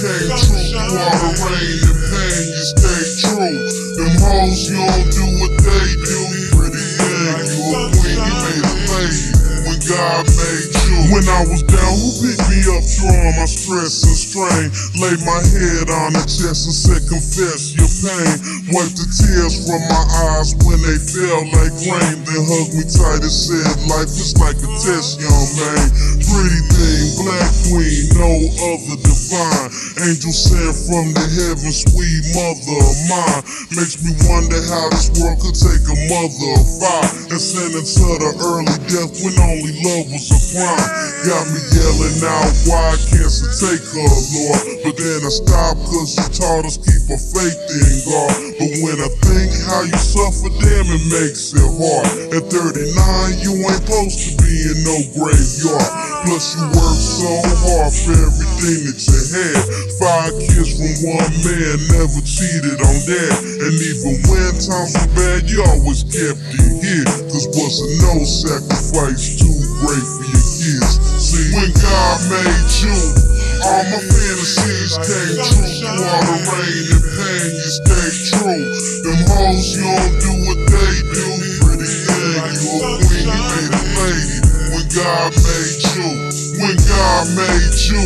came true. Through all the rain and pain, you stay true. Them hoes, you don't do what they do. Pretty thing, you a queen, you made a lady. When God made you. When I was down, who picked me up all my stress and strain? Laid my head on the chest and said, confess your pain. Wiped the tears from my eyes when they fell like rain. Then hugged me tight and said, life is like a test, young man. Pretty thing, no other divine. Angel sent from the heavens, sweet mother of mine. Makes me wonder how this world could take a mother of five and send her to the early death when only love was a crime. Got me yelling out, why can't cancer take her, Lord? But then I stopped cause you taught us keep our faith in God. But when I think how you suffer, damn it makes it hard. At 39, you ain't supposed to be in no graveyard. Plus you work so hard for everything that you had. Five kids from one man, never cheated on that. And even when times were bad, you always kept it here. Cause wasn't no sacrifice too great for your kids. See, when God made you, all my fantasies came true. The rain and pain, you stay true. Them hoes, you don't do what they do. Pretty thing, you a queen, you made a lady. When God made you, when God made you,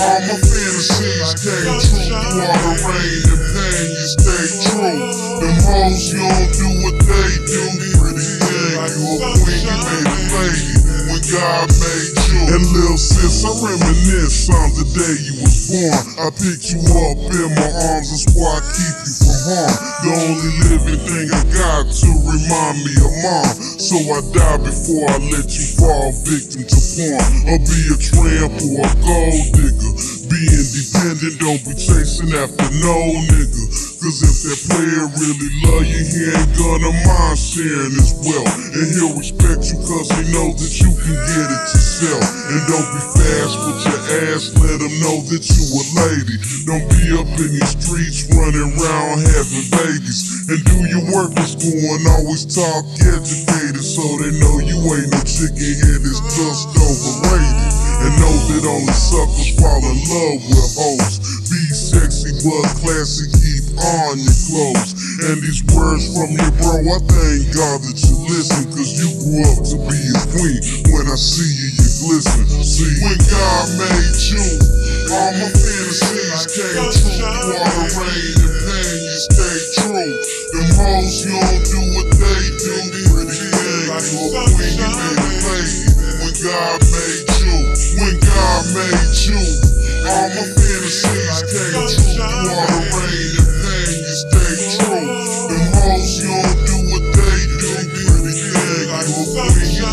all my fantasies came true. The rain and pain, you stay true. Them hoes, you don't do what they do. Pretty thing, you a queen, you made a lady. When God made you. And lil sis, I reminisce on the day you was born. I picked you up in my arms, that's why I keep you from harm. The only living thing I got to remind me of mom. So I die before I let you fall victim to porn. Or be a tramp or a gold digger. Be independent, don't be chasing after no nigga. Cause if that player really love you, he ain't gonna mind sharing his wealth. And he'll respect you cause he knows that you can get it yourself. And don't be fast with your ass, let him know that you a lady. Don't be up in these streets running around having babies. And do your work in school and always talk educated so they know you ain't no chicken head, it's just overrated. And know that only suckers fall in love with hoes. Be sexy but classy, keep on your clothes. And these words from your bro, I thank God that you listen. Cause you grew up to be a queen. When I see you, you glisten. See, when God made you, all my fantasies came true. The rain and pain, you stay true. Them hoes, you don't do you a made. When God made you, when God made you, all my fantasies came true. Through all the rain and pain, you stay true. Them hoes, you do what they do. Pretty you a queen, you.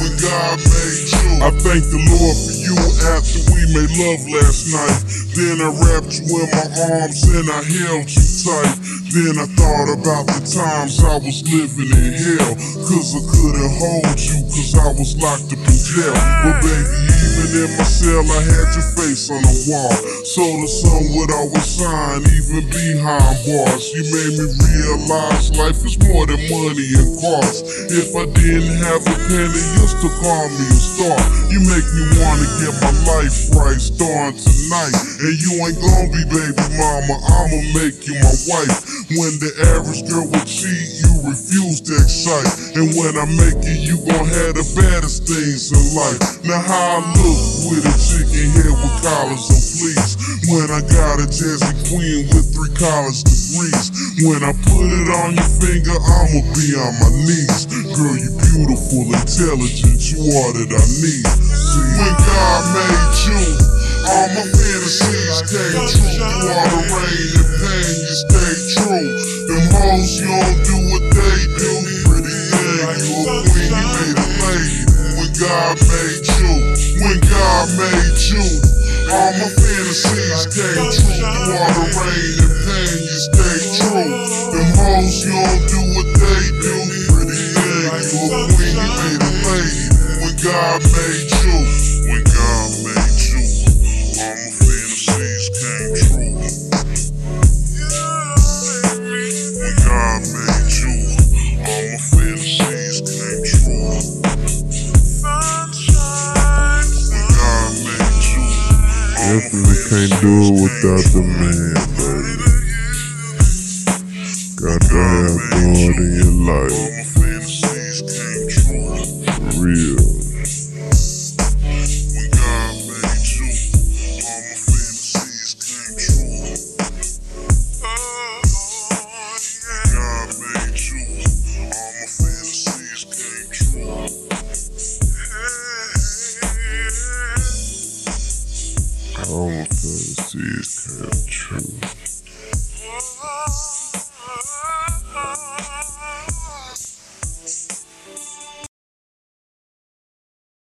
When God made you, I thank the Lord for you after we made love last night. Then I wrapped you in my arms and I held you tight. Then I thought about the times I was living in hell. Cause I couldn't hold you, I was locked up in jail. But baby, even in my cell, I had your face on the wall. So the sun would always shine, even behind bars. You made me realize life is more than money and cars. If I didn't have a penny, used to call me a star. You make me wanna get my life right, starting tonight. And you ain't gonna be baby mama, I'ma make you my wife. When the average girl would cheat, you refuse to excite. And when I make it, you gon' have the baddest things in life. Now how I look with a chicken head with collars and fleece. When I got a jazzy queen with three college degrees. When I put it on your finger, I'ma be on my knees. Girl, you beautiful, intelligent, you are that I need. You a you made a lady. When God made you, when God made you, all my fantasies came true. Through all the rain and pain, you stay true. Them hoes, you don't do what they do. Pretty thing, you a queen, you made a lady. When God made you, when God made you, all my fantasies came true. Definitely can't do it without the man, baby. Got to have God in your life. Came true.